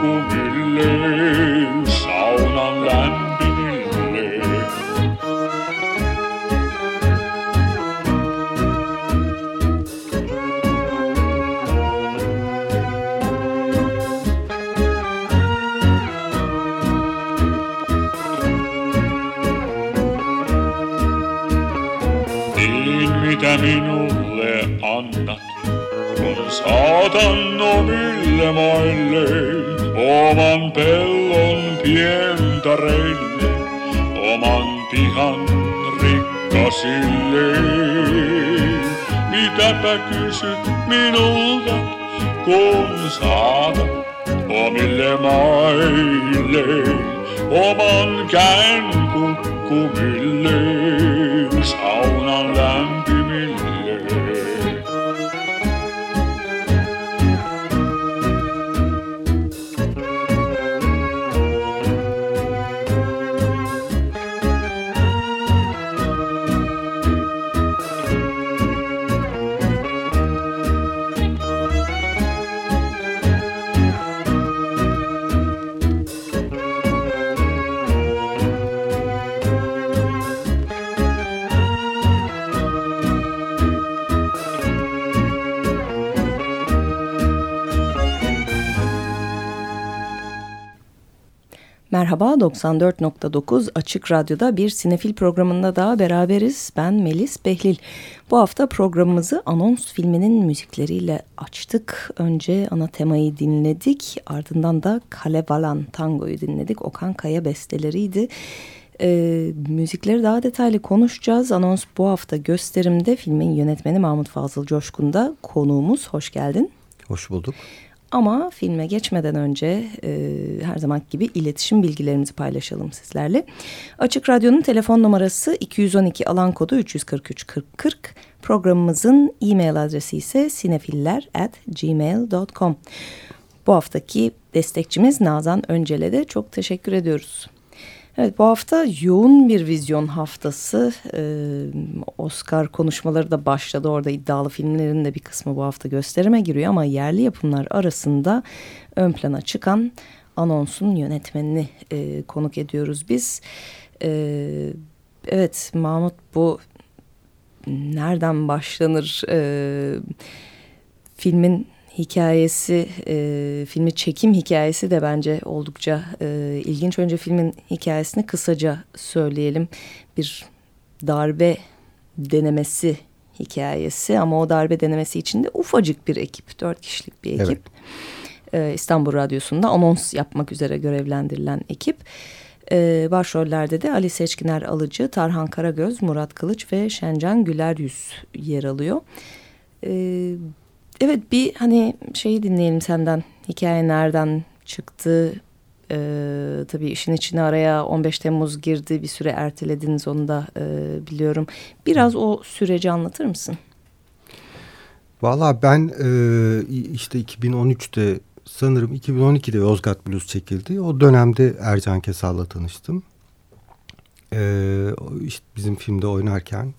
kukkumille, saunan lämpimille. Niin mitä minulle annat, kun saatan omille maille oman pellon pientareille, oman pihan rikkasille. Mitäpä kysyt minulta, kun saatat omille maille oman käen kukkumille, Merhaba 94.9 Açık Radyo'da bir sinefil programında daha beraberiz. Ben Melis Behlil. Bu hafta programımızı anons filminin müzikleriyle açtık. Önce ana temayı dinledik. Ardından da Kalevalan tangoyu dinledik. Okan Kaya besteleriydi. Ee, müzikleri daha detaylı konuşacağız. Anons bu hafta gösterimde filmin yönetmeni Mahmut Fazıl Coşkun'da konuğumuz. Hoş geldin. Hoş bulduk. Ama filme geçmeden önce e, her zaman gibi iletişim bilgilerimizi paylaşalım sizlerle. Açık Radyo'nun telefon numarası 212 alan kodu 343 40 40. Programımızın e-mail adresi ise sinefiller@gmail.com. Bu haftaki destekçimiz Nazan Öncel'e de çok teşekkür ediyoruz. Evet bu hafta yoğun bir vizyon haftası. Ee, Oscar konuşmaları da başladı. Orada iddialı filmlerin de bir kısmı bu hafta gösterime giriyor. Ama yerli yapımlar arasında ön plana çıkan anonsun yönetmenini e, konuk ediyoruz biz. Ee, evet Mahmut bu nereden başlanır? Ee, filmin hikayesi, e, filmi çekim hikayesi de bence oldukça e, ilginç. Önce filmin hikayesini kısaca söyleyelim. Bir darbe denemesi hikayesi ama o darbe denemesi içinde ufacık bir ekip, dört kişilik bir ekip. Evet. E, İstanbul Radyosu'nda anons yapmak üzere görevlendirilen ekip. E, başrollerde de Ali Seçkiner Alıcı, Tarhan Karagöz, Murat Kılıç ve Şencan Güler Yüz yer alıyor. Evet Evet bir hani şeyi dinleyelim senden. Hikaye nereden çıktı? Ee, tabii işin içine araya 15 Temmuz girdi. Bir süre ertelediniz onu da e, biliyorum. Biraz o süreci anlatır mısın? Valla ben e, işte 2013'te sanırım 2012'de Yozgat Blues çekildi. O dönemde Ercan Kesal'la tanıştım. E, işte bizim filmde oynarken.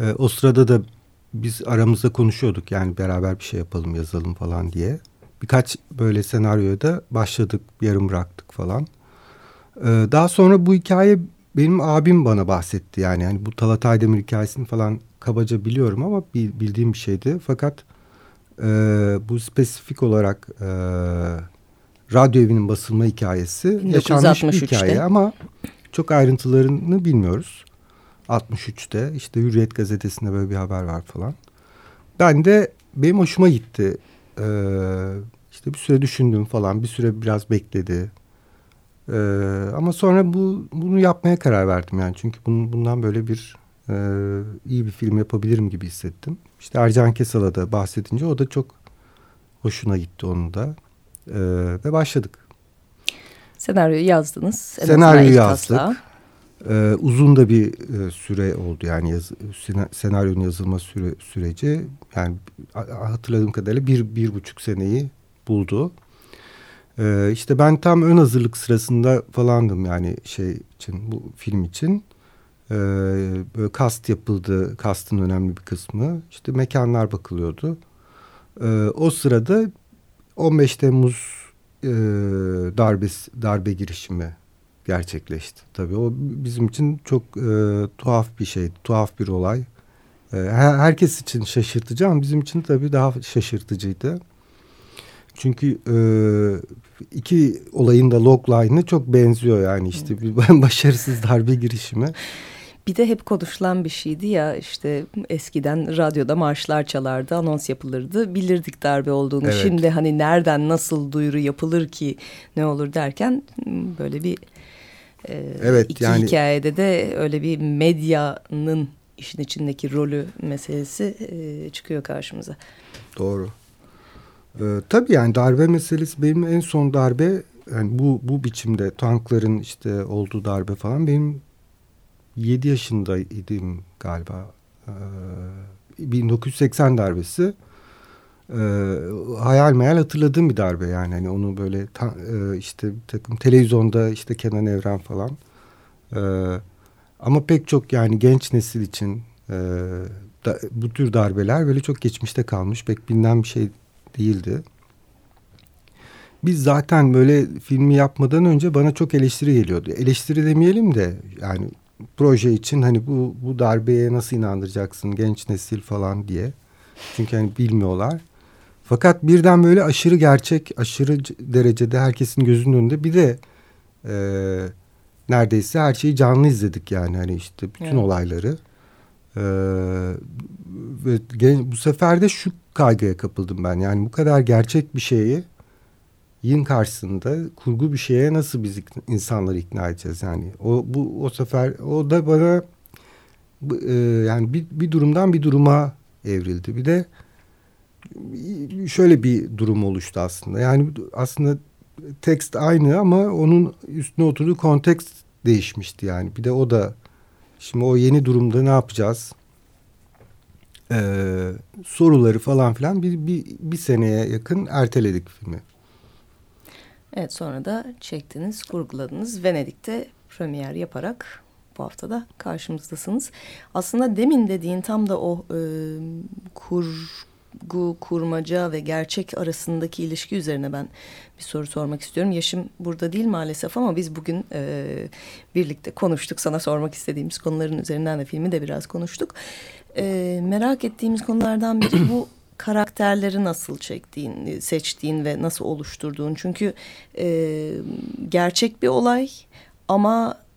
E, o sırada da biz aramızda konuşuyorduk yani beraber bir şey yapalım yazalım falan diye. Birkaç böyle senaryoya da başladık yarım bıraktık falan. Ee, daha sonra bu hikaye benim abim bana bahsetti yani. yani bu Talat Aydemir hikayesini falan kabaca biliyorum ama bildiğim bir şeydi. Fakat e, bu spesifik olarak e, radyo evinin basılma hikayesi yaşanmış bir hikaye ama çok ayrıntılarını bilmiyoruz. 63'te işte Hürriyet gazetesinde böyle bir haber var falan. Ben de benim hoşuma gitti. Ee, işte bir süre düşündüm falan. Bir süre biraz bekledi. Ee, ama sonra bu bunu yapmaya karar verdim yani. Çünkü bunun, bundan böyle bir e, iyi bir film yapabilirim gibi hissettim. İşte Ercan Kesal'a da bahsedince o da çok hoşuna gitti onun da. Ee, ve başladık. Senaryoyu yazdınız. Senaryoyu yazdık. Ee, uzun da bir e, süre oldu yani yaz, senaryonun yazılma süre, süreci. Yani hatırladığım kadarıyla bir, bir buçuk seneyi buldu. Ee, işte ben tam ön hazırlık sırasında falandım yani şey için bu film için. Ee, böyle kast yapıldı, kastın önemli bir kısmı. İşte mekanlar bakılıyordu. Ee, o sırada 15 Temmuz e, darbesi, darbe girişimi gerçekleşti. Tabii o bizim için çok e, tuhaf bir şey, tuhaf bir olay. E, herkes için şaşırtıcı ama bizim için tabii daha şaşırtıcıydı. Çünkü e, iki olayın da logline'ı çok benziyor yani işte bir başarısız darbe girişimi. Bir de hep konuşulan bir şeydi ya işte eskiden radyoda marşlar çalardı, anons yapılırdı. Bilirdik darbe olduğunu. Evet. Şimdi hani nereden nasıl duyuru yapılır ki ne olur derken böyle bir e, evet, iki yani... hikayede de öyle bir medyanın işin içindeki rolü meselesi e, çıkıyor karşımıza. Doğru. Ee, tabii yani darbe meselesi benim en son darbe yani bu bu biçimde tankların işte olduğu darbe falan benim 7 yaşındaydım galiba. Ee, 1980 darbesi. Ee, hayal meyal hatırladığım bir darbe yani hani onu böyle ta, e, işte takım televizyonda işte Kenan Evren falan. Ee, ama pek çok yani genç nesil için e, da, bu tür darbeler böyle çok geçmişte kalmış pek bilinen bir şey değildi. Biz zaten böyle filmi yapmadan önce bana çok eleştiri geliyordu. Eleştiri demeyelim de yani proje için hani bu bu darbeye nasıl inandıracaksın genç nesil falan diye. Çünkü hani bilmiyorlar. Fakat birden böyle aşırı gerçek, aşırı derecede herkesin gözünün önünde bir de e, neredeyse her şeyi canlı izledik yani hani işte bütün evet. olayları. E, ve bu sefer de şu kaygıya kapıldım ben. Yani bu kadar gerçek bir şeyi yin karşısında kurgu bir şeye nasıl biz insanları ikna edeceğiz yani o bu o sefer o da bana e, yani bir, bir durumdan bir duruma evrildi bir de şöyle bir durum oluştu aslında yani aslında tekst aynı ama onun üstüne oturduğu kontekst değişmişti yani bir de o da şimdi o yeni durumda ne yapacağız ee, soruları falan filan bir, bir, bir seneye yakın erteledik filmi. Evet sonra da çektiniz, kurguladınız. Venedik'te premier yaparak bu haftada karşımızdasınız. Aslında demin dediğin tam da o e, kurgu, kurmaca ve gerçek arasındaki ilişki üzerine ben bir soru sormak istiyorum. Yaşım burada değil maalesef ama biz bugün e, birlikte konuştuk. Sana sormak istediğimiz konuların üzerinden de filmi de biraz konuştuk. E, merak ettiğimiz konulardan biri bu karakterleri nasıl çektiğin, seçtiğin ve nasıl oluşturduğun. Çünkü e, gerçek bir olay ama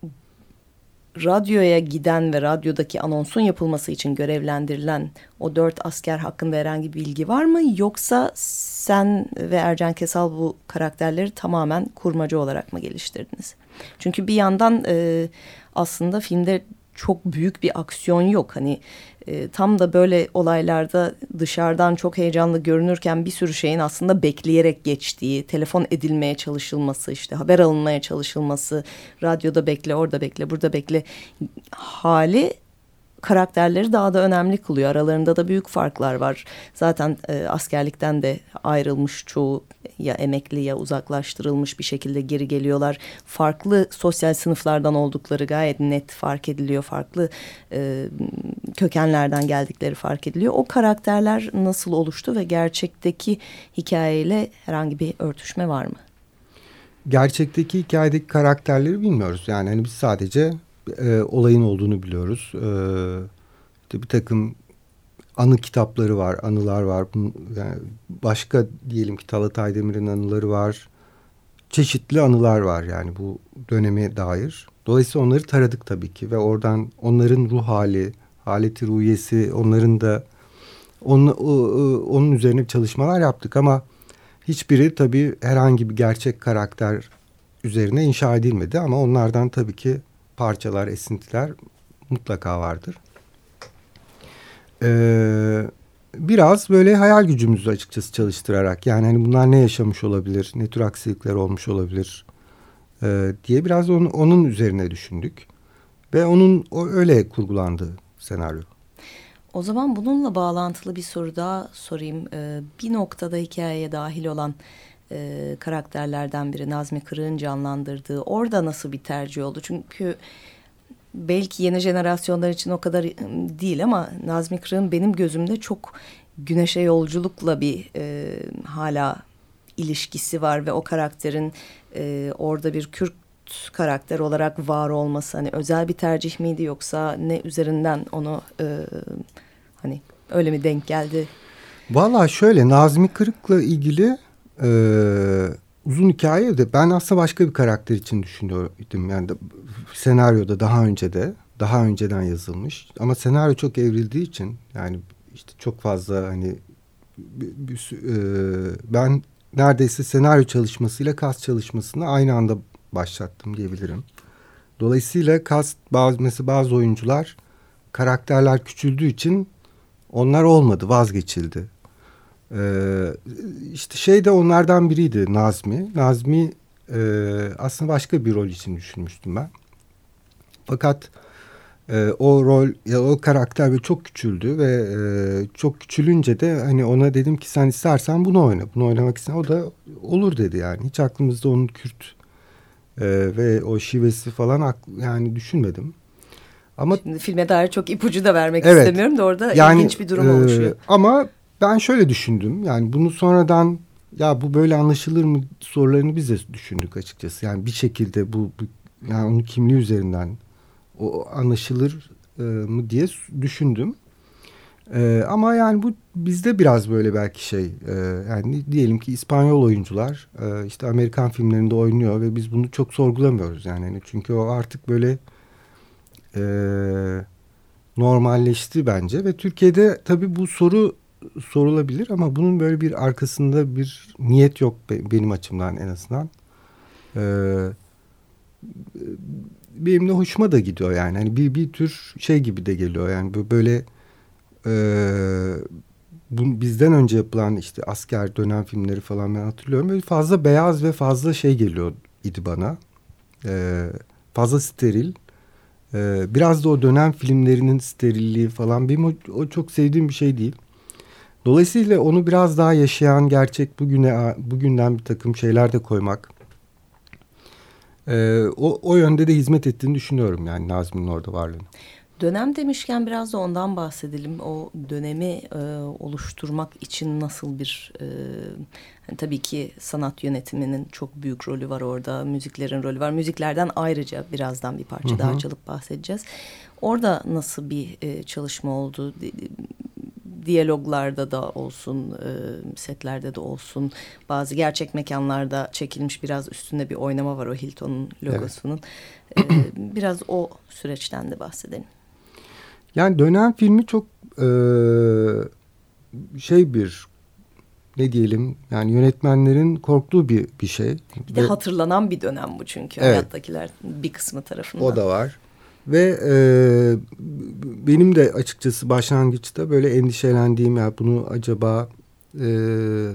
radyoya giden ve radyodaki anonsun yapılması için görevlendirilen o dört asker hakkında herhangi bir bilgi var mı? Yoksa sen ve Ercan Kesal bu karakterleri tamamen kurmacı olarak mı geliştirdiniz? Çünkü bir yandan e, aslında filmde çok büyük bir aksiyon yok. Hani e, tam da böyle olaylarda dışarıdan çok heyecanlı görünürken bir sürü şeyin aslında bekleyerek geçtiği, telefon edilmeye çalışılması, işte haber alınmaya çalışılması, radyoda bekle, orada bekle, burada bekle hali karakterleri daha da önemli kılıyor. Aralarında da büyük farklar var. Zaten e, askerlikten de ayrılmış çoğu ya emekli ya uzaklaştırılmış bir şekilde geri geliyorlar. Farklı sosyal sınıflardan oldukları gayet net fark ediliyor. Farklı e, kökenlerden geldikleri fark ediliyor. O karakterler nasıl oluştu ve gerçekteki hikayeyle herhangi bir örtüşme var mı? Gerçekteki hikayedeki karakterleri bilmiyoruz. Yani hani biz sadece e, olayın olduğunu biliyoruz. E, bir takım anı kitapları var, anılar var. Yani başka diyelim ki Talat Aydemir'in anıları var. Çeşitli anılar var yani bu döneme dair. Dolayısıyla onları taradık tabii ki ve oradan onların ruh hali, haleti ruhiyesi, onların da onun, onun üzerine çalışmalar yaptık ama hiçbiri tabii herhangi bir gerçek karakter üzerine inşa edilmedi ama onlardan tabii ki parçalar, esintiler mutlaka vardır. Ee, biraz böyle hayal gücümüzü açıkçası çalıştırarak yani hani bunlar ne yaşamış olabilir, ne tür aksilikler olmuş olabilir. e, diye biraz onun, onun üzerine düşündük. Ve onun o öyle kurgulandı senaryo. O zaman bununla bağlantılı bir soru daha sorayım. Ee, bir noktada hikayeye dahil olan e, karakterlerden biri Nazmi Kırık'ın canlandırdığı orada nasıl bir tercih oldu? Çünkü belki yeni jenerasyonlar için o kadar ıı, değil ama Nazmi Kırık'ın benim gözümde çok güneşe yolculukla bir e, hala ilişkisi var ve o karakterin e, orada bir Kürt karakter olarak var olması hani özel bir tercih miydi yoksa ne üzerinden onu e, hani öyle mi denk geldi? Valla şöyle Nazmi Kırık'la ilgili e, uzun hikaye de ben aslında başka bir karakter için düşünüyordum. Yani de, senaryoda daha önce de daha önceden yazılmış ama senaryo çok evrildiği için yani işte çok fazla hani bir, bir, e, ben neredeyse senaryo çalışmasıyla kas çalışmasını aynı anda başlattım diyebilirim. Dolayısıyla kas bazı mesela bazı oyuncular karakterler küçüldüğü için onlar olmadı vazgeçildi. Ee, işte şey de onlardan biriydi Nazmi. Nazmi e, aslında başka bir rol için düşünmüştüm ben. Fakat e, o rol ya o karakter ve çok küçüldü ve e, çok küçülünce de hani ona dedim ki sen istersen bunu oyna. Bunu oynamak istersen o da olur dedi yani. Hiç aklımızda onun Kürt e, ve o şivesi falan yani düşünmedim. Ama Şimdi filme dair çok ipucu da vermek evet, istemiyorum da orada yani, ilginç bir durum e, oluşuyor. Ama ben şöyle düşündüm. Yani bunu sonradan ya bu böyle anlaşılır mı sorularını biz de düşündük açıkçası. Yani bir şekilde bu, bu yani onun kimliği üzerinden o anlaşılır e, mı diye düşündüm. E, ama yani bu bizde biraz böyle belki şey e, yani diyelim ki İspanyol oyuncular e, işte Amerikan filmlerinde oynuyor ve biz bunu çok sorgulamıyoruz yani. yani çünkü o artık böyle e, normalleşti bence ve Türkiye'de tabii bu soru sorulabilir ama bunun böyle bir arkasında bir niyet yok benim açımdan en azından. Ee, benim de hoşuma da gidiyor yani. Hani bir, bir tür şey gibi de geliyor yani böyle e, bu, bizden önce yapılan işte asker dönem filmleri falan ben hatırlıyorum. Böyle fazla beyaz ve fazla şey geliyor idi bana. E, fazla steril. E, biraz da o dönem filmlerinin sterilliği falan benim o, o çok sevdiğim bir şey değil. Dolayısıyla onu biraz daha yaşayan gerçek bugüne bugünden bir takım şeyler de koymak e, o, o yönde de hizmet ettiğini düşünüyorum yani Nazmi'nin orada varlığını. Dönem demişken biraz da ondan bahsedelim. O dönemi e, oluşturmak için nasıl bir... E, hani tabii ki sanat yönetiminin çok büyük rolü var orada. Müziklerin rolü var. Müziklerden ayrıca birazdan bir parça Hı -hı. daha çalıp bahsedeceğiz. Orada nasıl bir e, çalışma oldu? Diyaloglarda da olsun, e, setlerde de olsun, bazı gerçek mekanlarda çekilmiş biraz üstünde bir oynama var o Hilton'un logosunun. Evet. E, biraz o süreçten de bahsedelim. Yani dönem filmi çok e, şey bir ne diyelim yani yönetmenlerin korktuğu bir bir şey. Bir de Ve, hatırlanan bir dönem bu çünkü evet, hayattakiler bir kısmı tarafından. O da var. Ve e, benim de açıkçası başlangıçta böyle endişelendiğim ya bunu acaba e,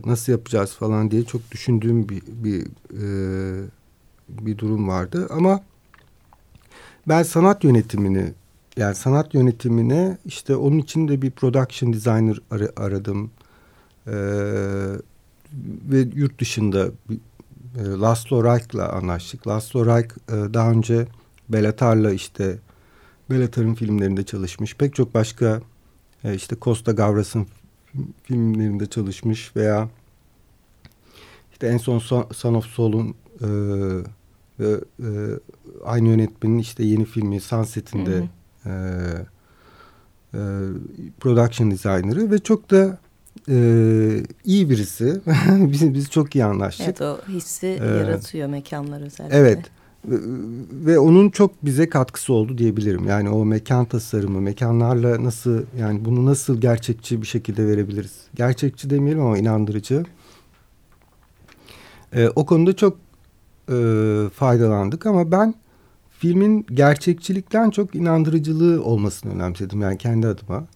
nasıl yapacağız falan diye çok düşündüğüm bir bir, e, bir durum vardı. Ama ben sanat yönetimini yani sanat yönetimine işte onun için de bir production designer ar aradım. Ee, ve yurt dışında e, Laszlo Reich'la anlaştık. Laszlo Reich e, daha önce Belatar'la işte Belatar'ın filmlerinde çalışmış. Pek çok başka e, işte Costa Gavras'ın filmlerinde çalışmış veya işte en son Son of Soul'un e, e, e, aynı yönetmenin işte yeni filmi Sunset'in de e, e, production designer'ı ve çok da e, iyi birisi. biz, biz çok iyi anlaştık. Evet o hissi ee, yaratıyor mekanlar özellikle. Evet ve onun çok bize katkısı oldu diyebilirim. Yani o mekan tasarımı, mekanlarla nasıl yani bunu nasıl gerçekçi bir şekilde verebiliriz? Gerçekçi demeyelim ama inandırıcı. Ee, o konuda çok e, faydalandık ama ben filmin gerçekçilikten çok inandırıcılığı olmasını önemsedim yani kendi adıma.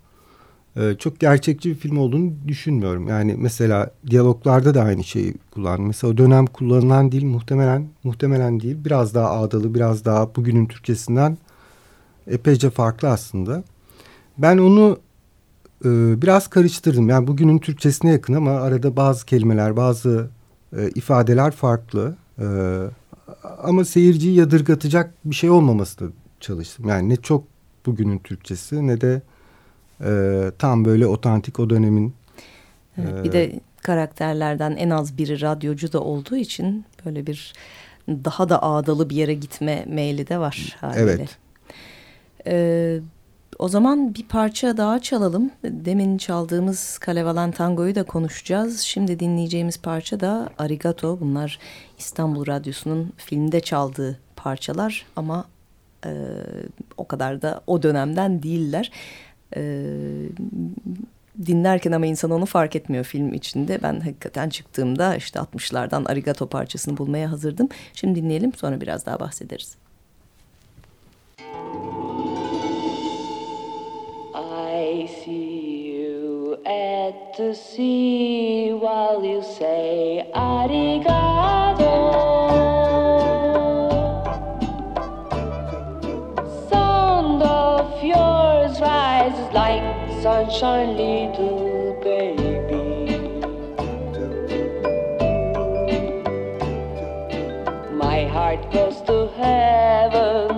E, çok gerçekçi bir film olduğunu düşünmüyorum. Yani mesela diyaloglarda da aynı şeyi kullandım. Mesela o dönem kullanılan dil muhtemelen muhtemelen değil biraz daha ağdalı biraz daha bugünün Türkçesinden epeyce farklı aslında. Ben onu e, biraz karıştırdım. Yani bugünün Türkçesine yakın ama arada bazı kelimeler bazı e, ifadeler farklı. E, ama seyirciyi yadırgatacak bir şey olmaması da çalıştım. Yani ne çok bugünün Türkçesi ne de e, tam böyle otantik o dönemin. Evet, bir e, de karakterlerden en az biri radyocu da olduğu için böyle bir daha da ağdalı bir yere gitme meyli de var haliyle. Evet. Ee, o zaman bir parça daha çalalım. Demin çaldığımız Kalevalan Tango'yu da konuşacağız. Şimdi dinleyeceğimiz parça da Arigato. Bunlar İstanbul Radyosu'nun filmde çaldığı parçalar ama e, o kadar da o dönemden değiller. E, dinlerken ama insan onu fark etmiyor film içinde. Ben hakikaten çıktığımda işte 60'lardan Arigato parçasını bulmaya hazırdım. Şimdi dinleyelim sonra biraz daha bahsederiz. I see you at the sea while you say arigato. Sunshine, little baby. My heart goes to heaven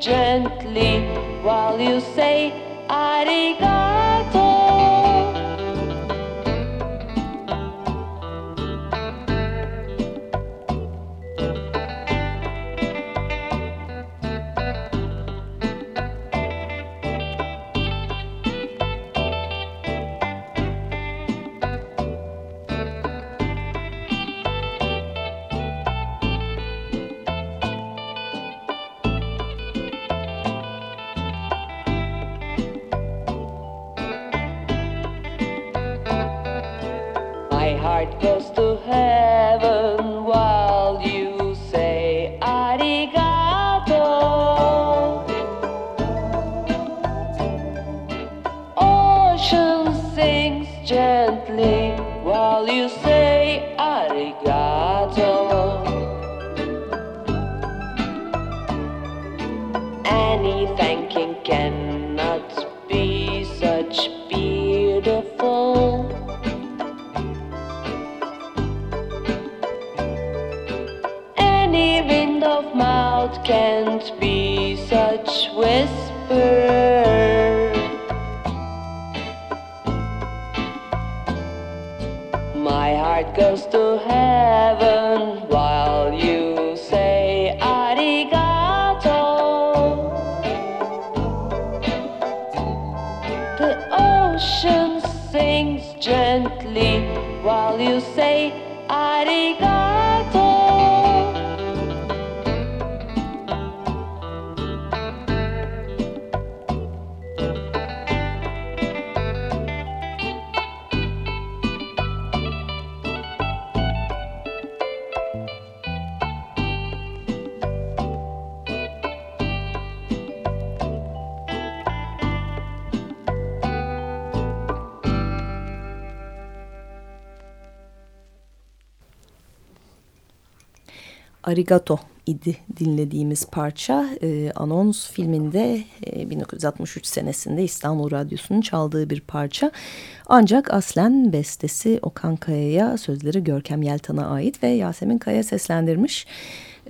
gently while you say arigato. Arigato idi dinlediğimiz parça. E, Anons filminde e, 1963 senesinde İstanbul Radyosu'nun çaldığı bir parça. Ancak aslen bestesi Okan Kaya'ya sözleri Görkem Yeltan'a ait ve Yasemin Kaya seslendirmiş.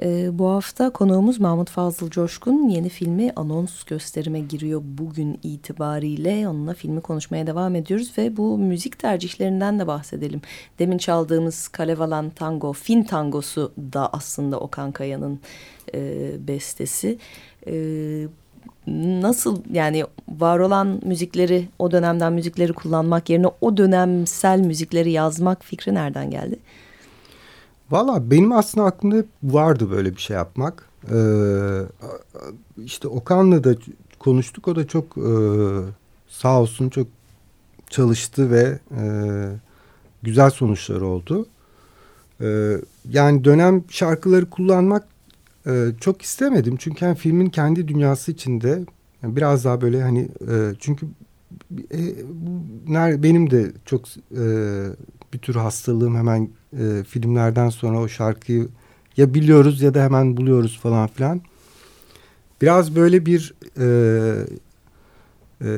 Bu hafta konuğumuz Mahmut Fazıl Coşkun yeni filmi anons gösterime giriyor bugün itibariyle. Onunla filmi konuşmaya devam ediyoruz ve bu müzik tercihlerinden de bahsedelim. Demin çaldığımız Kalevalan Tango, Fin Tangosu da aslında Okan Kaya'nın e, bestesi. E, nasıl yani var olan müzikleri o dönemden müzikleri kullanmak yerine o dönemsel müzikleri yazmak fikri nereden geldi? Valla benim aslında aklımda vardı böyle bir şey yapmak. Ee, işte Okan'la da konuştuk. O da çok e, sağ olsun çok çalıştı ve e, güzel sonuçlar oldu. E, yani dönem şarkıları kullanmak e, çok istemedim. Çünkü yani filmin kendi dünyası içinde yani biraz daha böyle hani e, çünkü e, bu, benim de çok e, bir tür hastalığım hemen e, filmlerden sonra o şarkıyı ya biliyoruz ya da hemen buluyoruz falan filan. Biraz böyle bir e, e,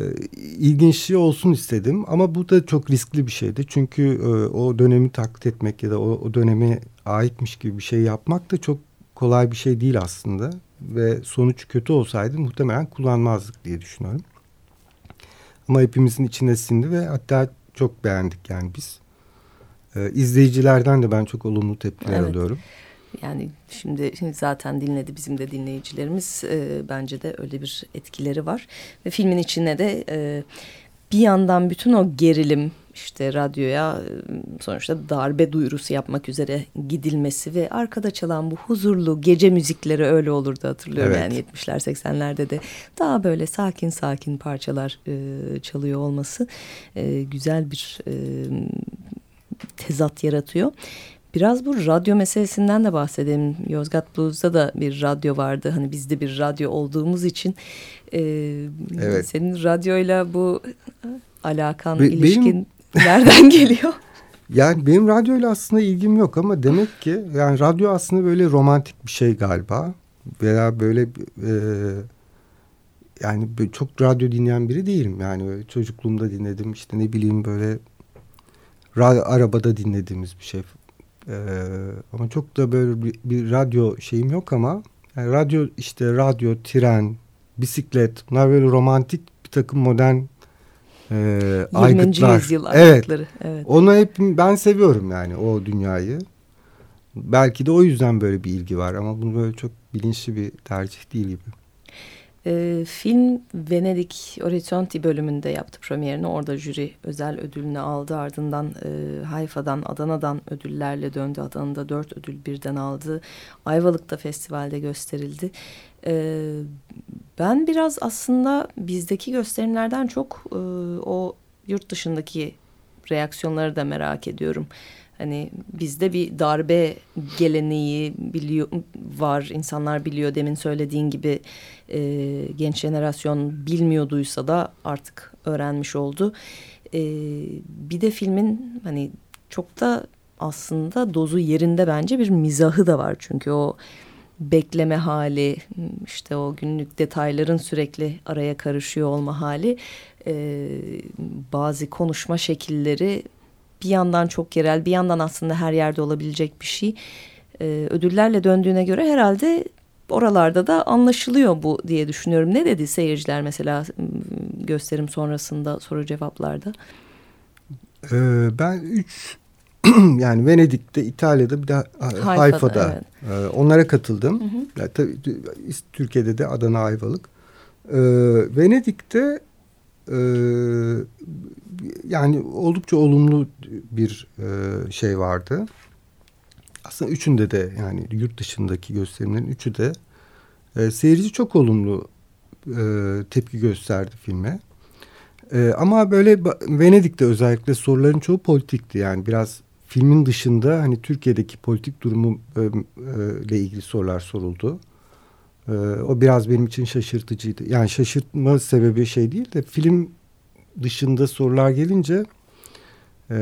ilginçliği olsun istedim ama bu da çok riskli bir şeydi. Çünkü e, o dönemi taklit etmek ya da o, o döneme aitmiş gibi bir şey yapmak da çok kolay bir şey değil aslında. Ve sonuç kötü olsaydı muhtemelen kullanmazdık diye düşünüyorum. Ama hepimizin içine sindi ve hatta çok beğendik yani biz. Ee, izleyicilerden de ben çok olumlu tepkiler evet. alıyorum. Yani şimdi, şimdi zaten dinledi bizim de dinleyicilerimiz. E, bence de öyle bir etkileri var. Ve filmin içine de e, bir yandan bütün o gerilim işte radyoya e, sonuçta darbe duyurusu yapmak üzere gidilmesi ve arkada çalan bu huzurlu gece müzikleri öyle olurdu hatırlıyorum. Evet. Yani 70'ler 80'lerde de daha böyle sakin sakin parçalar e, çalıyor olması e, güzel bir e, tezat yaratıyor. Biraz bu radyo meselesinden de bahsedelim. Yozgat Blues'da da bir radyo vardı. Hani bizde bir radyo olduğumuz için e, evet. senin radyoyla bu alakan, Be ilişkin benim... nereden geliyor? Yani benim radyoyla aslında ilgim yok ama demek ki yani radyo aslında böyle romantik bir şey galiba. Veya böyle e, yani çok radyo dinleyen biri değilim. Yani çocukluğumda dinledim işte ne bileyim böyle arabada dinlediğimiz bir şey. Ee, ama çok da böyle bir, bir radyo şeyim yok ama yani radyo işte radyo, tren, bisiklet bunlar böyle romantik bir takım modern e, aygıtlar. yüzyıl aygıtları. Evet. evet. Onu hep ben seviyorum yani o dünyayı. Belki de o yüzden böyle bir ilgi var ama bunu böyle çok bilinçli bir tercih değil gibi. E, film Venedik Orizzonti bölümünde yaptı premierini. Orada jüri özel ödülünü aldı. Ardından e, Hayfa'dan, Adana'dan ödüllerle döndü. Adana'da dört ödül birden aldı. Ayvalık'ta festivalde gösterildi. E, ben biraz aslında bizdeki gösterimlerden çok e, o yurt dışındaki reaksiyonları da merak ediyorum. Hani bizde bir darbe geleneği biliyor var. insanlar biliyor demin söylediğin gibi e, genç jenerasyon bilmiyorduysa da artık öğrenmiş oldu. E, bir de filmin hani çok da aslında dozu yerinde bence bir mizahı da var. Çünkü o bekleme hali işte o günlük detayların sürekli araya karışıyor olma hali e, bazı konuşma şekilleri bir yandan çok yerel bir yandan aslında her yerde olabilecek bir şey. Ee, ödüllerle döndüğüne göre herhalde oralarda da anlaşılıyor bu diye düşünüyorum. Ne dedi seyirciler mesela gösterim sonrasında soru cevaplarda? Ee, ben üç yani Venedik'te, İtalya'da bir de Hayfa'da, Hayfa'da evet. e, onlara katıldım. Hı hı. Yani, tabii, Türkiye'de de Adana Ayvalık. Ee, Venedik'te e, yani oldukça olumlu bir e, şey vardı. Aslında üçünde de yani yurt dışındaki gösterimlerin üçü de e, seyirci çok olumlu e, tepki gösterdi filme. E, ama böyle Venedik'te özellikle soruların çoğu politikti yani biraz filmin dışında hani Türkiye'deki politik durumu e, e, ile ilgili sorular soruldu. E, o biraz benim için şaşırtıcıydı. Yani şaşırtma sebebi şey değil de film dışında sorular gelince e,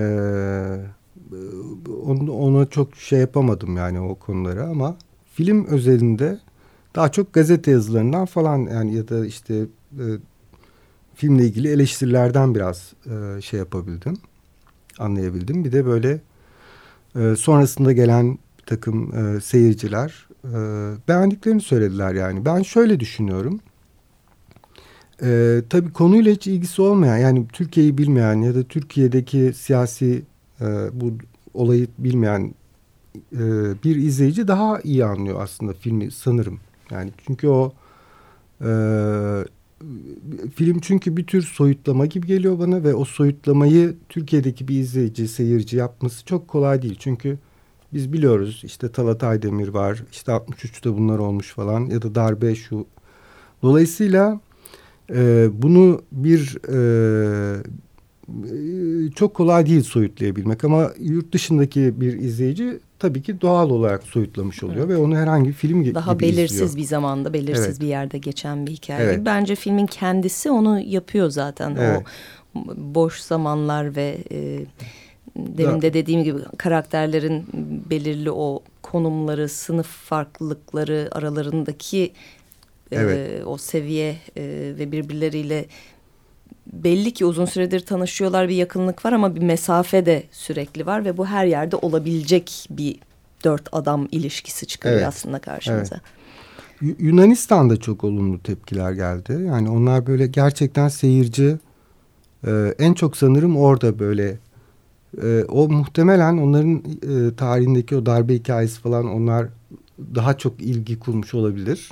ona çok şey yapamadım yani o konuları ama film özelinde daha çok gazete yazılarından falan yani ya da işte e, filmle ilgili eleştirilerden biraz e, şey yapabildim, anlayabildim. Bir de böyle e, sonrasında gelen bir takım e, seyirciler e, beğendiklerini söylediler yani. Ben şöyle düşünüyorum. E, tabii konuyla hiç ilgisi olmayan yani Türkiye'yi bilmeyen ya da Türkiye'deki siyasi e, bu olayı bilmeyen e, bir izleyici daha iyi anlıyor aslında filmi sanırım. Yani çünkü o e, film çünkü bir tür soyutlama gibi geliyor bana ve o soyutlamayı Türkiye'deki bir izleyici, seyirci yapması çok kolay değil. Çünkü biz biliyoruz işte Talat Aydemir var, işte 63'te bunlar olmuş falan ya da darbe şu. Dolayısıyla e, bunu bir e, çok kolay değil soyutlayabilmek ama yurt dışındaki bir izleyici tabii ki doğal olarak soyutlamış oluyor evet. ve onu herhangi bir film gibi Daha belirsiz izliyor. bir zamanda, belirsiz evet. bir yerde geçen bir hikaye. Evet. Bence filmin kendisi onu yapıyor zaten. Evet. O boş zamanlar ve e, demin de dediğim gibi karakterlerin belirli o konumları, sınıf farklılıkları aralarındaki evet. e, o seviye e, ve birbirleriyle belli ki uzun süredir tanışıyorlar bir yakınlık var ama bir mesafe de sürekli var ve bu her yerde olabilecek bir dört adam ilişkisi çıkıyor evet. aslında karşımıza. Evet. Yunanistan'da çok olumlu tepkiler geldi. Yani onlar böyle gerçekten seyirci e, en çok sanırım orada böyle e, o muhtemelen onların e, tarihindeki o darbe hikayesi falan onlar daha çok ilgi kurmuş olabilir.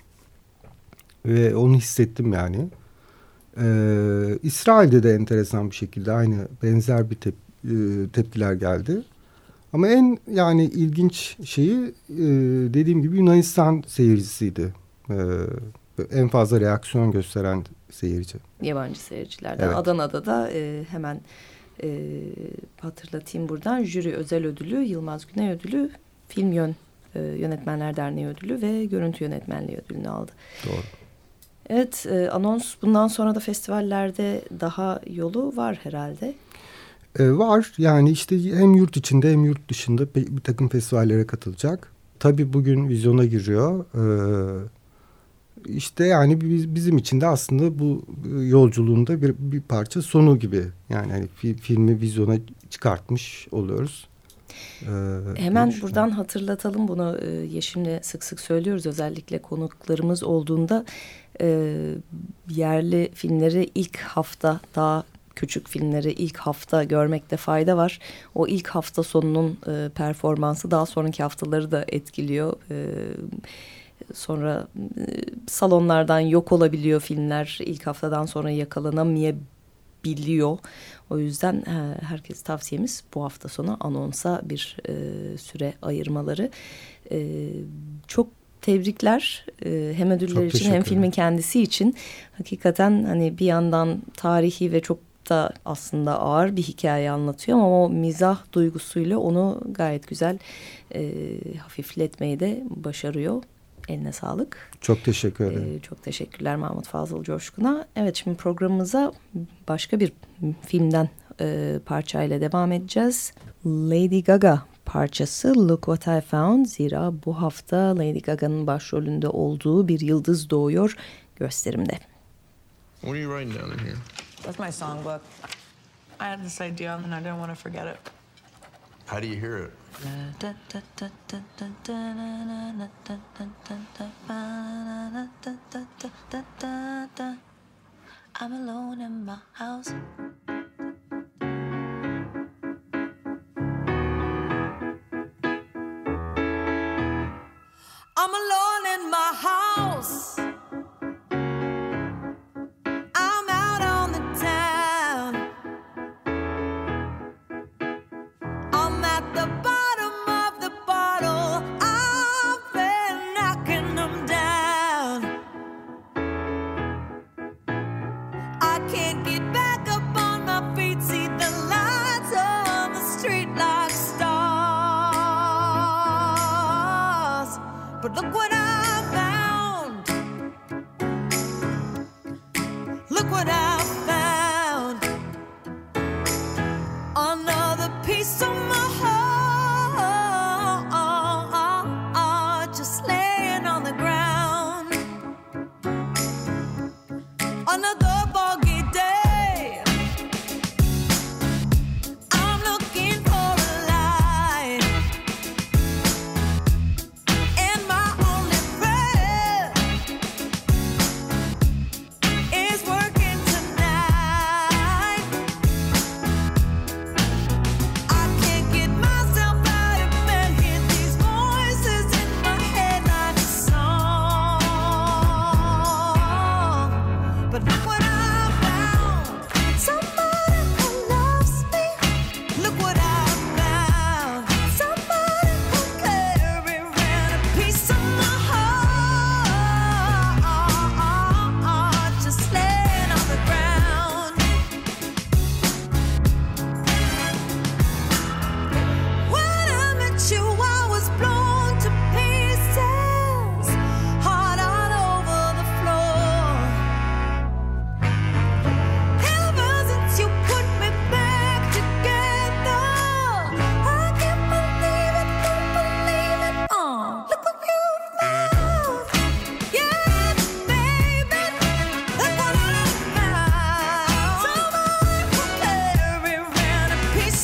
Ve onu hissettim yani. Ee, İsrail'de de enteresan bir şekilde aynı benzer bir tep e, tepkiler geldi. Ama en yani ilginç şeyi e, dediğim gibi Yunanistan seyircisiydi. E, en fazla reaksiyon gösteren seyirci. Yabancı seyircilerden. Evet. Adana'da da e, hemen e, hatırlatayım buradan. Jüri özel ödülü, Yılmaz Güney ödülü, Film Yön e, Yönetmenler Derneği ödülü ve Görüntü Yönetmenliği ödülünü aldı. Doğru. Evet e, anons bundan sonra da festivallerde daha yolu var herhalde. E, var yani işte hem yurt içinde hem yurt dışında bir, bir takım festivallere katılacak. Tabii bugün vizyona giriyor. Ee, işte yani biz, bizim için de aslında bu yolculuğunda bir, bir parça sonu gibi. Yani hani fi, filmi vizyona çıkartmış oluyoruz. Ee, Hemen buradan hatırlatalım bunu e, Yeşim'le sık sık söylüyoruz özellikle konuklarımız olduğunda e, yerli filmleri ilk hafta daha küçük filmleri ilk hafta görmekte fayda var. O ilk hafta sonunun e, performansı daha sonraki haftaları da etkiliyor. E, sonra e, salonlardan yok olabiliyor filmler ilk haftadan sonra yakalanamayabiliyor. O yüzden e, herkes tavsiyemiz bu hafta sonu anonsa bir e, süre ayırmaları. E, çok tebrikler e, hem ödüller için hem filmin kendisi için. Hakikaten hani bir yandan tarihi ve çok da aslında ağır bir hikaye anlatıyor ama o mizah duygusuyla onu gayet güzel e, hafifletmeyi de başarıyor. Eline sağlık. Çok teşekkür ederim. Ee, çok teşekkürler Mahmut Fazıl Coşkun'a. Evet şimdi programımıza başka bir filmden e, parçayla devam edeceğiz. Lady Gaga parçası Look What I Found. Zira bu hafta Lady Gaga'nın başrolünde olduğu bir yıldız doğuyor gösterimde. What are you writing down in here? That's my songbook. I had this idea and I didn't want to forget it. How do you hear it? I'm alone in my house.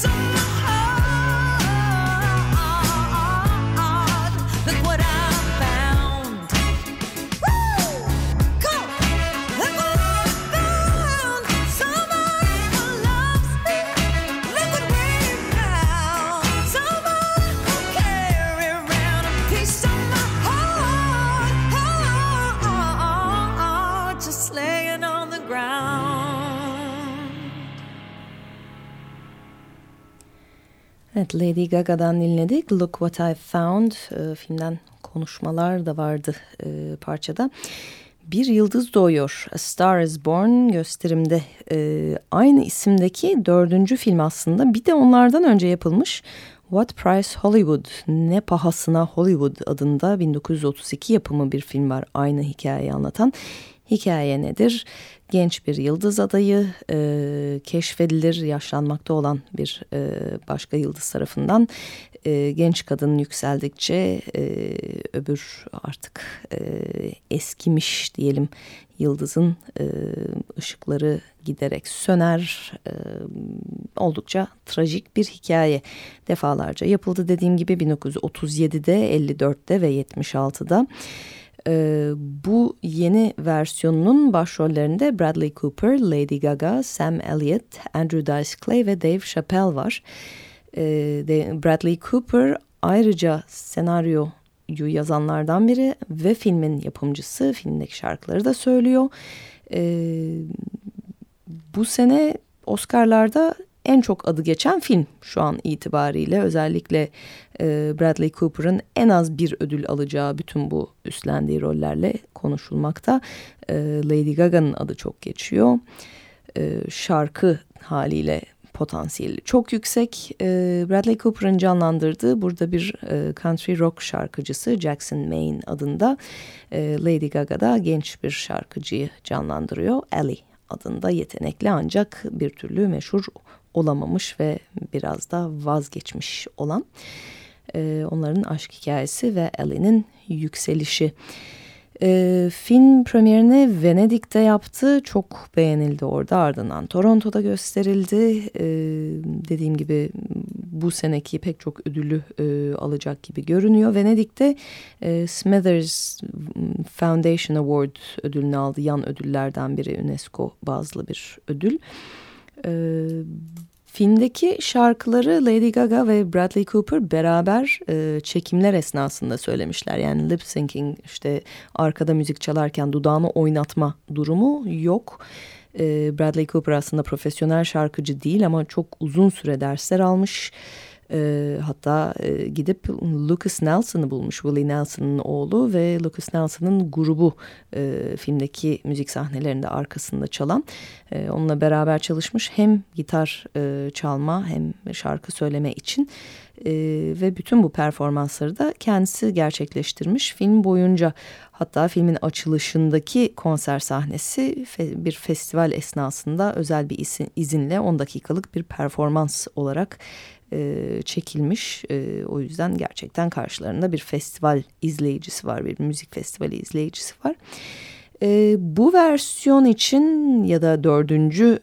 sun. Lady Gaga'dan dinledik. Look What I Found e, filmden konuşmalar da vardı e, parçada. Bir Yıldız Doğuyor, A Star Is Born gösterimde e, aynı isimdeki dördüncü film aslında. Bir de onlardan önce yapılmış What Price Hollywood, Ne Pahasına Hollywood adında 1932 yapımı bir film var aynı hikayeyi anlatan. Hikaye nedir? Genç bir yıldız adayı e, keşfedilir yaşlanmakta olan bir e, başka yıldız tarafından. E, genç kadın yükseldikçe e, öbür artık e, eskimiş diyelim yıldızın e, ışıkları giderek söner. E, oldukça trajik bir hikaye defalarca yapıldı dediğim gibi 1937'de, 54'te ve 76'da. Ee, bu yeni versiyonunun başrollerinde Bradley Cooper, Lady Gaga, Sam Elliott, Andrew Dice Clay ve Dave Chappelle var. Ee, Bradley Cooper ayrıca senaryoyu yazanlardan biri ve filmin yapımcısı. Filmdeki şarkıları da söylüyor. Ee, bu sene Oscar'larda en çok adı geçen film şu an itibariyle özellikle e, Bradley Cooper'ın en az bir ödül alacağı bütün bu üstlendiği rollerle konuşulmakta. E, Lady Gaga'nın adı çok geçiyor. E, şarkı haliyle potansiyeli çok yüksek. E, Bradley Cooper'ın canlandırdığı burada bir e, country rock şarkıcısı Jackson Maine adında. E, Lady Gaga da genç bir şarkıcıyı canlandırıyor. Ellie adında yetenekli ancak bir türlü meşhur olamamış ve biraz da vazgeçmiş olan e, onların aşk hikayesi ve Ellie'nin yükselişi. E, film premierini Venedik'te yaptı. Çok beğenildi orada. Ardından Toronto'da gösterildi. E, dediğim gibi bu seneki pek çok ödülü e, alacak gibi görünüyor. Venedik'te e, Smithers Foundation Award ödülünü aldı. Yan ödüllerden biri UNESCO bazlı bir ödül. E, filmdeki şarkıları Lady Gaga ve Bradley Cooper beraber e, çekimler esnasında söylemişler. Yani lip syncing işte arkada müzik çalarken dudağını oynatma durumu yok. E, Bradley Cooper aslında profesyonel şarkıcı değil ama çok uzun süre dersler almış. E, hatta e, gidip Lucas Nelson'ı bulmuş. Willie Nelson'ın oğlu ve Lucas Nelson'ın grubu e, filmdeki müzik sahnelerinde arkasında çalan. E, onunla beraber çalışmış hem gitar e, çalma hem şarkı söyleme için. E, ve bütün bu performansları da kendisi gerçekleştirmiş film boyunca. Hatta filmin açılışındaki konser sahnesi fe, bir festival esnasında özel bir izin, izinle 10 dakikalık bir performans olarak e, çekilmiş. E, o yüzden gerçekten karşılarında bir festival izleyicisi var, bir müzik festivali izleyicisi var. E, bu versiyon için ya da dördüncü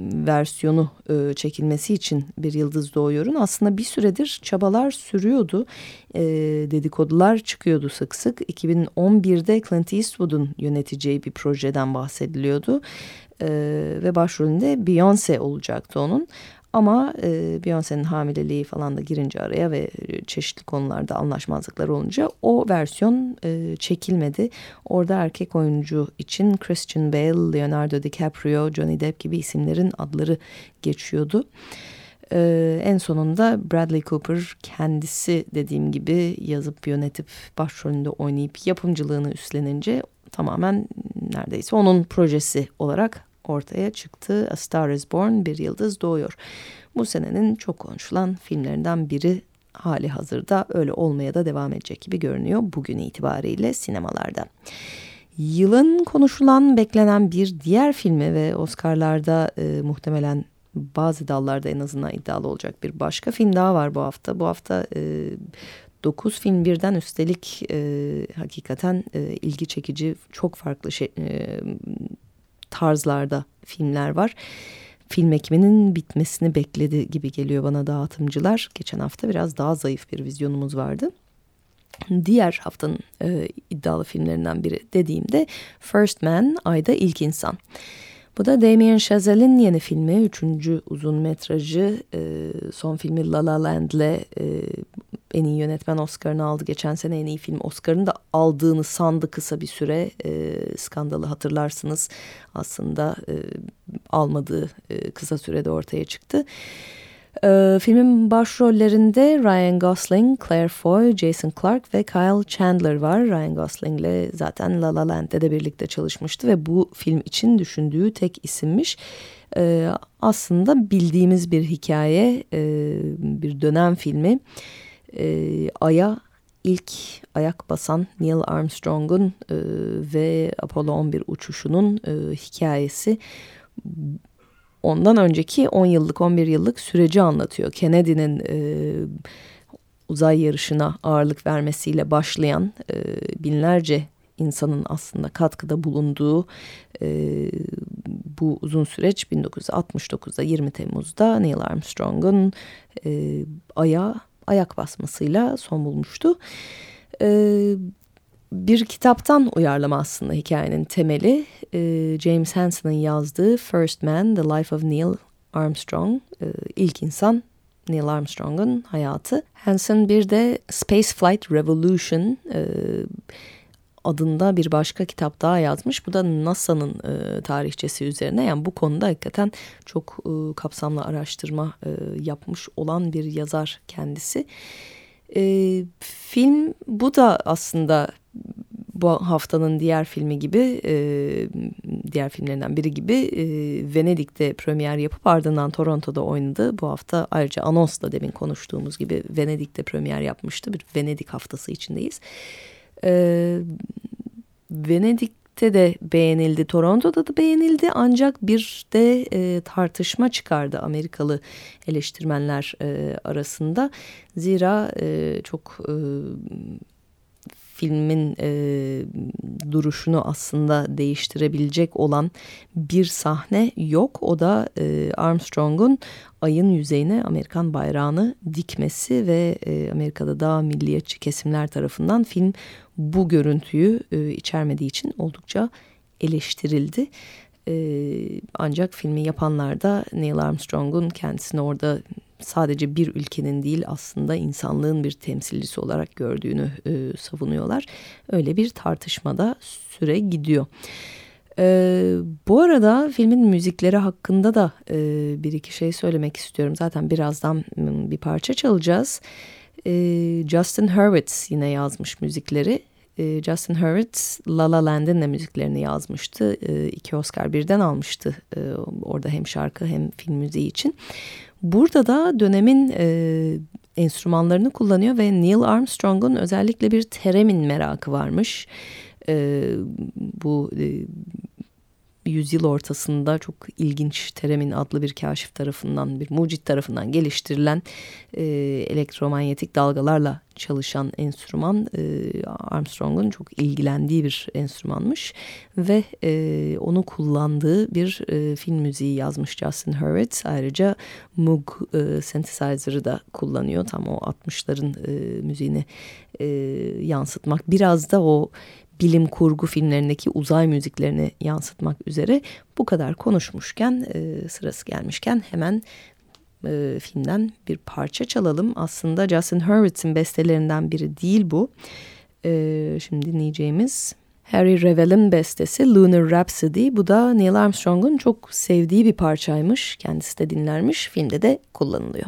versiyonu e, çekilmesi için Bir Yıldız Doğuyor'un aslında bir süredir çabalar sürüyordu. E, dedikodular çıkıyordu sık sık. 2011'de Clint Eastwood'un yöneteceği bir projeden bahsediliyordu. E, ve başrolünde Beyoncé olacaktı onun. Ama e, Beyoncé'nin hamileliği falan da girince araya ve çeşitli konularda anlaşmazlıklar olunca o versiyon e, çekilmedi. Orada erkek oyuncu için Christian Bale, Leonardo DiCaprio, Johnny Depp gibi isimlerin adları geçiyordu. Ee, en sonunda Bradley Cooper kendisi dediğim gibi yazıp yönetip başrolünde oynayıp yapımcılığını üstlenince tamamen neredeyse onun projesi olarak ortaya çıktı. A Star is Born, Bir Yıldız Doğuyor. Bu senenin çok konuşulan filmlerinden biri hali hazırda öyle olmaya da devam edecek gibi görünüyor bugün itibariyle sinemalarda. Yılın konuşulan, beklenen bir diğer filmi ve Oscar'larda e, muhtemelen bazı dallarda en azından iddialı olacak bir başka film daha var bu hafta. Bu hafta e, 9 film birden üstelik e, hakikaten e, ilgi çekici çok farklı şey, e, tarzlarda filmler var. Film ekiminin bitmesini bekledi gibi geliyor bana dağıtımcılar. Geçen hafta biraz daha zayıf bir vizyonumuz vardı. Diğer haftanın e, iddialı filmlerinden biri dediğimde First Man, Ayda İlk İnsan. Bu da Damien Chazelle'in yeni filmi, üçüncü uzun metrajı. E, son filmi La La Land'le e, en iyi yönetmen Oscar'ını aldı. Geçen sene en iyi film Oscar'ını da aldığını sandı kısa bir süre. E, skandalı hatırlarsınız. Aslında e, almadığı e, kısa sürede ortaya çıktı. Ee, filmin başrollerinde Ryan Gosling, Claire Foy, Jason Clarke ve Kyle Chandler var. Ryan Gosling ile zaten La La Land'de de birlikte çalışmıştı ve bu film için düşündüğü tek isimmiş. Ee, aslında bildiğimiz bir hikaye, e, bir dönem filmi. Ee, Ay'a ilk ayak basan Neil Armstrong'un e, ve Apollo 11 uçuşunun e, hikayesi ondan önceki 10 yıllık 11 yıllık süreci anlatıyor. Kennedy'nin e, uzay yarışına ağırlık vermesiyle başlayan e, binlerce insanın aslında katkıda bulunduğu e, bu uzun süreç 1969'da 20 Temmuz'da Neil Armstrong'un e, aya ayak basmasıyla son bulmuştu. E, bir kitaptan uyarlama aslında hikayenin temeli. E, James Hansen'ın yazdığı First Man, The Life of Neil Armstrong, e, ilk insan Neil Armstrong'un hayatı. Hansen bir de Space Flight Revolution e, adında bir başka kitap daha yazmış. Bu da NASA'nın e, tarihçesi üzerine. Yani bu konuda hakikaten çok e, kapsamlı araştırma e, yapmış olan bir yazar kendisi. E, film bu da aslında bu haftanın diğer filmi gibi e, diğer filmlerinden biri gibi e, Venedik'te premier yapıp ardından Toronto'da oynadı. Bu hafta ayrıca anonsla demin konuştuğumuz gibi Venedik'te premier yapmıştı. Bir Venedik haftası içindeyiz. E, Venedik'te de beğenildi, Toronto'da da beğenildi ancak bir de e, tartışma çıkardı Amerikalı eleştirmenler e, arasında. Zira e, çok e, filmin e, duruşunu aslında değiştirebilecek olan bir sahne yok. O da e, Armstrong'un ayın yüzeyine Amerikan bayrağını dikmesi ve e, Amerika'da daha milliyetçi kesimler tarafından film bu görüntüyü e, içermediği için oldukça eleştirildi. E, ancak filmi yapanlar da Neil Armstrong'un kendisini orada sadece bir ülkenin değil aslında insanlığın bir temsilcisi olarak gördüğünü e, savunuyorlar. Öyle bir tartışmada süre gidiyor. Ee, bu arada filmin müzikleri hakkında da e, bir iki şey söylemek istiyorum. Zaten birazdan bir parça çalacağız. Ee, Justin Hurwitz yine yazmış müzikleri. Ee, Justin Hurwitz La La Land'in de müziklerini yazmıştı. Ee, iki Oscar birden almıştı ee, orada hem şarkı hem film müziği için. Burada da dönemin e, enstrümanlarını kullanıyor ve Neil Armstrong'un özellikle bir teremin merakı varmış. E, bu e, yüzyıl ortasında çok ilginç Teremin adlı bir kaşif tarafından bir mucit tarafından geliştirilen e, elektromanyetik dalgalarla çalışan enstrüman e, Armstrong'un çok ilgilendiği bir enstrümanmış ve e, onu kullandığı bir e, film müziği yazmış Justin Hurwitz. Ayrıca Moog e, synthesizer'ı da kullanıyor. Tam o 60'ların e, müziğini e, yansıtmak. Biraz da o bilim kurgu filmlerindeki uzay müziklerini yansıtmak üzere bu kadar konuşmuşken e, sırası gelmişken hemen e, filmden bir parça çalalım. Aslında Justin Hurwitz'in bestelerinden biri değil bu. E, şimdi dinleyeceğimiz Harry Revel'in bestesi Lunar Rhapsody. Bu da Neil Armstrong'un çok sevdiği bir parçaymış. Kendisi de dinlermiş. Filmde de kullanılıyor.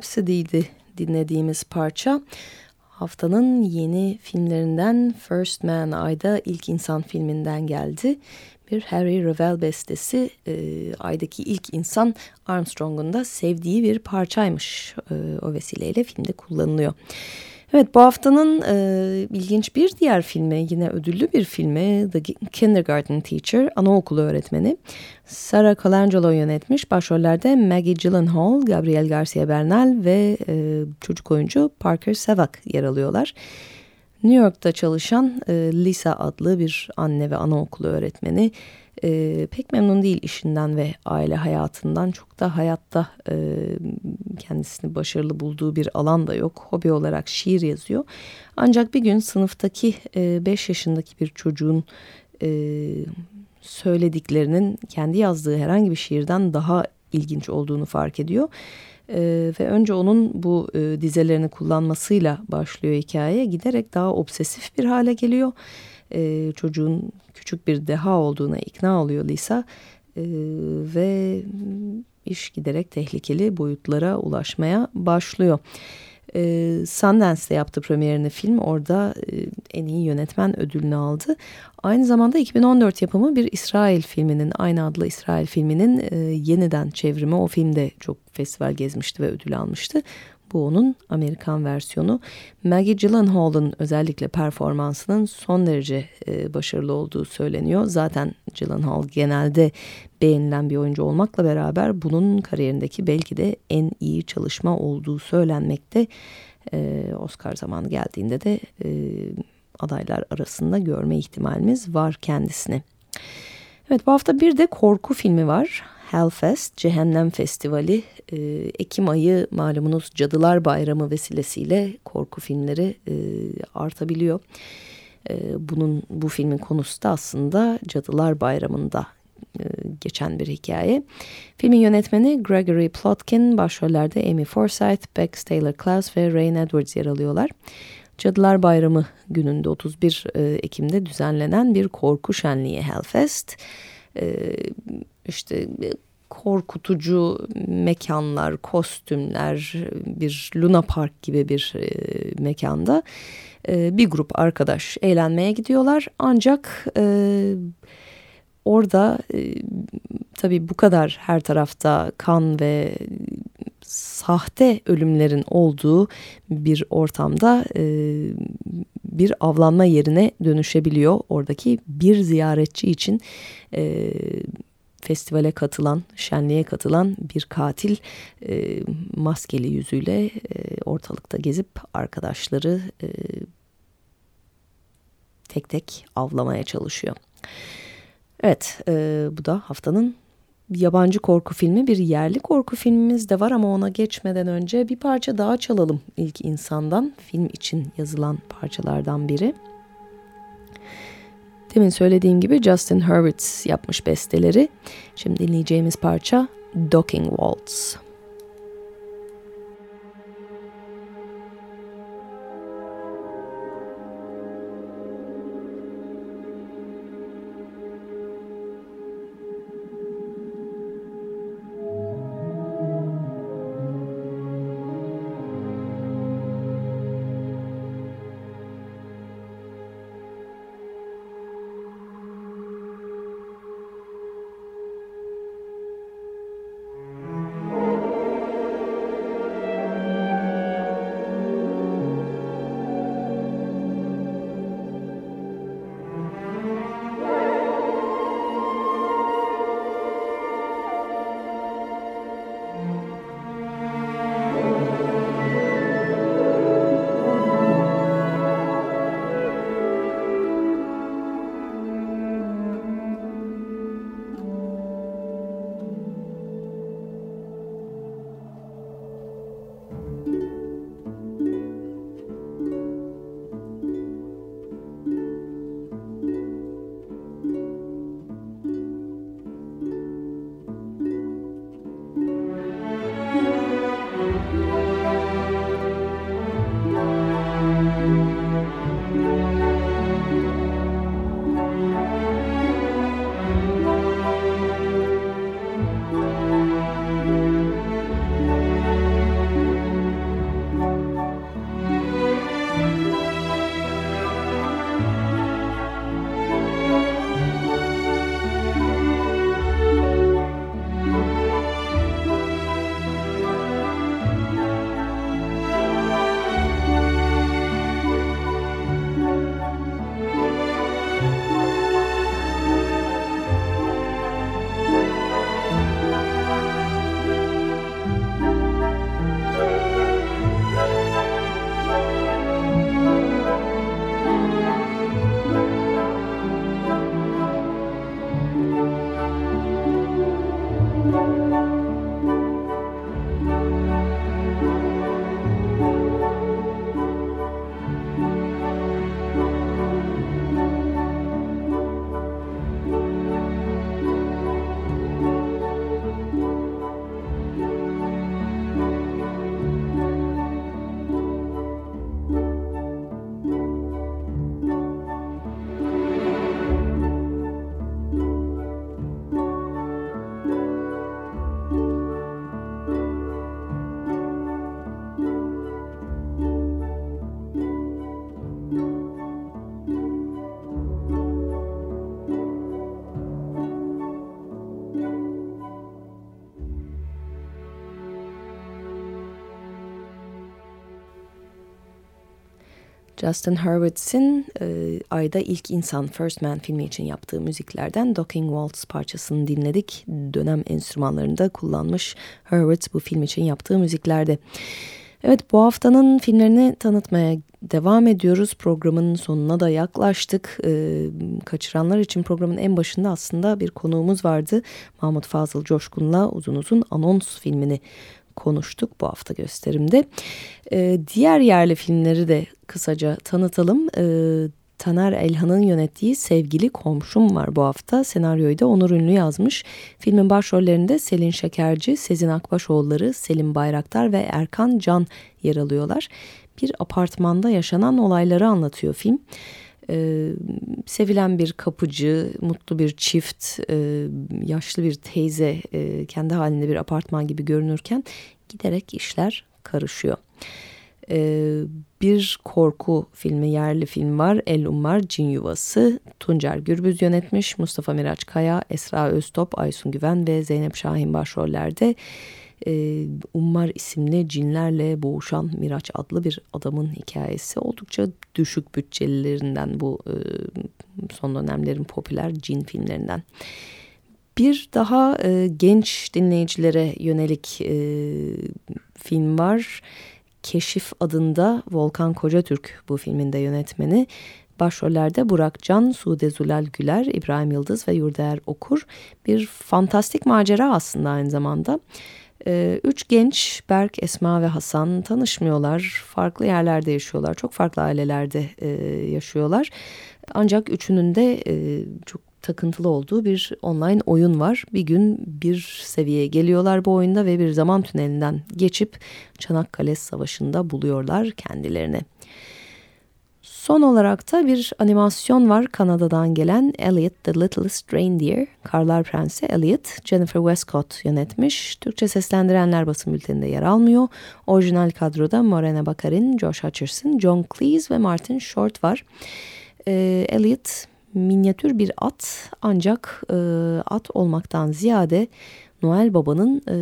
Lunar Rhapsody'ydi dinlediğimiz parça. Haftanın yeni filmlerinden First Man Ay'da ilk insan filminden geldi. Bir Harry Revel bestesi e, Ay'daki ilk insan Armstrong'un da sevdiği bir parçaymış. E, o vesileyle filmde kullanılıyor. Evet bu haftanın e, ilginç bir diğer filmi yine ödüllü bir filmi The Kindergarten Teacher anaokulu öğretmeni. Sarah Colangelo yönetmiş başrollerde Maggie Gyllenhaal, Gabriel Garcia Bernal ve e, çocuk oyuncu Parker Savak yer alıyorlar. New York'ta çalışan e, Lisa adlı bir anne ve anaokulu öğretmeni e, pek memnun değil işinden ve aile hayatından. Çok da hayatta e, kendisini başarılı bulduğu bir alan da yok. Hobi olarak şiir yazıyor. Ancak bir gün sınıftaki 5 e, yaşındaki bir çocuğun e, söylediklerinin kendi yazdığı herhangi bir şiirden daha ilginç olduğunu fark ediyor. Ee, ve önce onun bu e, dizelerini kullanmasıyla başlıyor hikaye. Giderek daha obsesif bir hale geliyor. Ee, çocuğun küçük bir deha olduğuna ikna oluyor Lisa. Ee, ve iş giderek tehlikeli boyutlara ulaşmaya başlıyor. E, Sundance'de yaptı premierini film. Orada e, en iyi yönetmen ödülünü aldı. Aynı zamanda 2014 yapımı bir İsrail filminin, aynı adlı İsrail filminin e, yeniden çevrimi. O film de çok festival gezmişti ve ödül almıştı. Bu onun Amerikan versiyonu. Maggie Gyllenhaal'ın özellikle performansının son derece e, başarılı olduğu söyleniyor. Zaten Gyllenhaal genelde beğenilen bir oyuncu olmakla beraber bunun kariyerindeki belki de en iyi çalışma olduğu söylenmekte. E, Oscar zamanı geldiğinde de e, adaylar arasında görme ihtimalimiz var kendisini. Evet bu hafta bir de korku filmi var. Hellfest, Cehennem Festivali, e, Ekim ayı malumunuz Cadılar Bayramı vesilesiyle korku filmleri e, artabiliyor. E, bunun bu filmin konusu da aslında Cadılar Bayramı'nda e, geçen bir hikaye. Filmin yönetmeni Gregory Plotkin, başrollerde Amy Forsyth, Bex Taylor Klaus ve Rain Edwards yer alıyorlar. Cadılar Bayramı gününde 31 e, Ekim'de düzenlenen bir korku şenliği Hellfest. E, işte korkutucu mekanlar, kostümler, bir Luna Park gibi bir e, mekanda e, bir grup arkadaş eğlenmeye gidiyorlar. Ancak e, orada e, tabii bu kadar her tarafta kan ve sahte ölümlerin olduğu bir ortamda e, bir avlanma yerine dönüşebiliyor. Oradaki bir ziyaretçi için e, festivale katılan, şenliğe katılan bir katil e, maskeli yüzüyle e, ortalıkta gezip arkadaşları e, tek tek avlamaya çalışıyor. Evet, e, bu da haftanın yabancı korku filmi. Bir yerli korku filmimiz de var ama ona geçmeden önce bir parça daha çalalım ilk insandan. Film için yazılan parçalardan biri. Demin söylediğim gibi Justin Hurwitz yapmış besteleri. Şimdi dinleyeceğimiz parça Docking Waltz. Justin Hurwitz'in e, ayda ilk insan First Man filmi için yaptığı müziklerden Docking Waltz parçasını dinledik. Dönem enstrümanlarında kullanmış Hurwitz bu film için yaptığı müziklerde. Evet bu haftanın filmlerini tanıtmaya devam ediyoruz. Programın sonuna da yaklaştık. Ee, kaçıranlar için programın en başında aslında bir konuğumuz vardı. Mahmut Fazıl Coşkun'la uzun uzun anons filmini konuştuk bu hafta gösterimde. Ee, diğer yerli filmleri de kısaca tanıtalım. Ee, Taner Elhan'ın yönettiği Sevgili Komşum var bu hafta. Senaryoyu da Onur Ünlü yazmış. Filmin başrollerinde Selin Şekerci, Sezin Akbaşoğulları, Selim Bayraktar ve Erkan Can yer alıyorlar. Bir apartmanda yaşanan olayları anlatıyor film. Ee, sevilen bir kapıcı, mutlu bir çift, e, yaşlı bir teyze e, kendi halinde bir apartman gibi görünürken giderek işler karışıyor. Ee, bir korku filmi, yerli film var. El Ummar Cin Yuvası. Tuncer Gürbüz yönetmiş. Mustafa Miraç Kaya, Esra Öztop, Aysun Güven ve Zeynep Şahin başrollerde. Ee, Ummar isimli cinlerle boğuşan Miraç adlı bir adamın hikayesi. Oldukça düşük bütçelilerinden bu e, son dönemlerin popüler cin filmlerinden. Bir daha e, genç dinleyicilere yönelik e, film var. Keşif adında Volkan Kocatürk bu filmin de yönetmeni. Başrollerde Burak Can, Sude Zulal Güler, İbrahim Yıldız ve Yurdaer Okur. Bir fantastik macera aslında aynı zamanda. Ee, üç genç Berk, Esma ve Hasan tanışmıyorlar. Farklı yerlerde yaşıyorlar. Çok farklı ailelerde e, yaşıyorlar. Ancak üçünün de e, çok takıntılı olduğu bir online oyun var. Bir gün bir seviyeye geliyorlar bu oyunda ve bir zaman tünelinden geçip Çanakkale Savaşı'nda buluyorlar kendilerini. Son olarak da bir animasyon var Kanada'dan gelen Elliot the Littlest Reindeer. Karlar Prensi Elliot, Jennifer Westcott yönetmiş. Türkçe seslendirenler basın bülteninde yer almıyor. Orijinal kadroda Morena Bakarin, Josh Hutcherson, John Cleese ve Martin Short var. Ee, Elliot minyatür bir at ancak e, at olmaktan ziyade Noel Baba'nın e,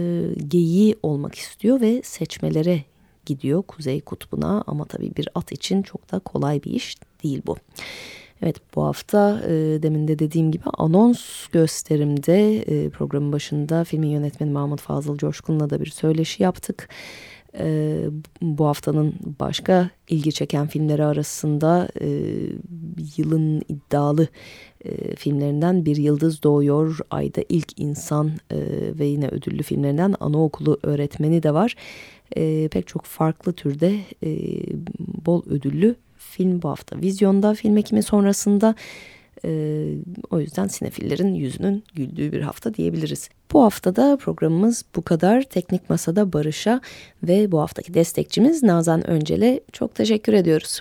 geyiği olmak istiyor ve seçmelere gidiyor Kuzey Kutbu'na ama tabii bir at için çok da kolay bir iş değil bu. Evet bu hafta e, demin de dediğim gibi anons gösterimde e, programın başında filmin yönetmeni Mahmut Fazıl Coşkun'la da bir söyleşi yaptık. E, bu haftanın başka ilgi çeken filmleri arasında e, yılın iddialı e, filmlerinden Bir Yıldız Doğuyor, Ayda İlk İnsan e, ve yine ödüllü filmlerinden Anaokulu Öğretmeni de var. E, pek çok farklı türde e, bol ödüllü film bu hafta. Vizyonda film ekimi sonrasında e, o yüzden sinefillerin yüzünün güldüğü bir hafta diyebiliriz. Bu haftada programımız bu kadar. Teknik Masa'da Barış'a ve bu haftaki destekçimiz Nazan Öncel'e çok teşekkür ediyoruz.